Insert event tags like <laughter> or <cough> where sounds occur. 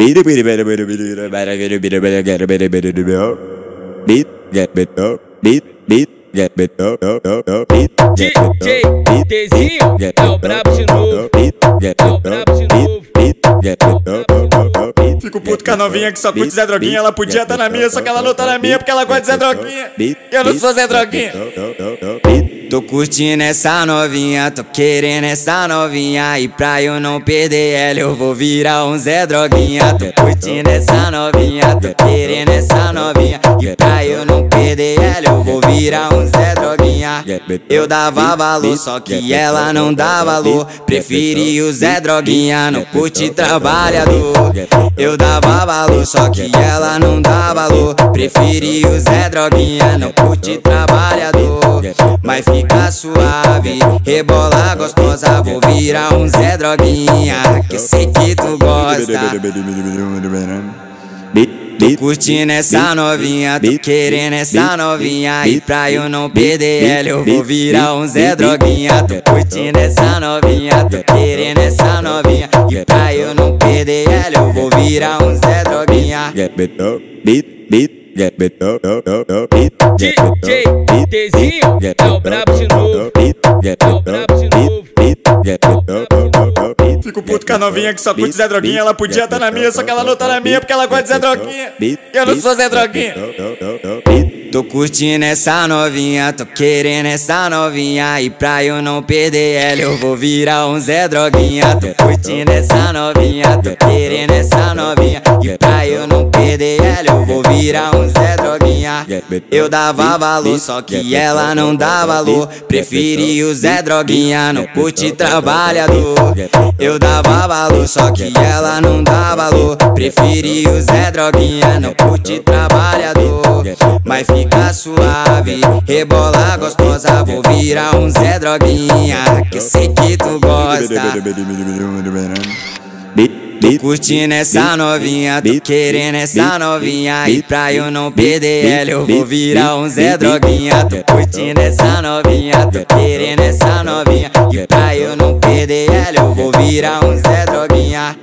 DJ é o brabo de novo. É o brabo de novo. Fico puto com a novinha que só curte Zé Droguinha. Ela podia estar na minha, só que ela não tá na minha porque ela gosta de Zé Droguinha. Eu não sou Zé Droguinha. Tô curtindo essa novinha, tô querendo essa novinha. E pra eu não perder ela eu vou virar um Zé Droguinha. Tô curtindo essa novinha, tô querendo essa novinha. E pra eu não eu vou virar um Zé Droguinha. Eu dava valor, só que ela não dá valor. Preferi o Zé Droguinha, não curte trabalhador. Eu dava valor, só que ela não dá valor. Preferi o Zé Droguinha, não curte trabalhador. Mas fica suave, rebola gostosa Vou virar um Zé Droguinha, que eu sei que tu gosta <laughs> Tô curtindo essa novinha, tô querendo essa novinha E pra eu não perder ela eu vou virar um Zé Droguinha Tô curtindo essa novinha, tô querendo essa novinha E pra eu não perder ela eu vou virar um Zé Droguinha DJ Tzinho é o brabo de novo. É o brabo de novo. Fico puto com a novinha que só curte Zé Droguinha. Ela podia estar na minha, só que ela não tá na minha porque ela gosta de Zé Droguinha. Eu não sou Zé Droguinha. Tô curtindo essa novinha, tô querendo essa novinha. E pra eu não perder ela eu vou virar um Zé Droguinha. Tô curtindo essa novinha, tô querendo essa novinha. E pra eu não perder ela eu vou virar um Zé Droguinha. Eu dava valor, só que ela não dá valor. Preferi o Zé Droguinha, não curte trabalhador. Eu dava valor, só que ela não dá valor. Preferi o Zé Droguinha, não curte trabalhador. Mas fica suave, rebola gostosa Vou virar um Zé Droguinha, que eu sei que tu gosta. Tô curtindo essa novinha, tô querendo essa novinha. E pra eu não perder ela eu vou virar um Zé Droguinha. Tô curtindo essa novinha, tô querendo essa novinha. E pra eu não perder ela eu vou virar um Zé Droguinha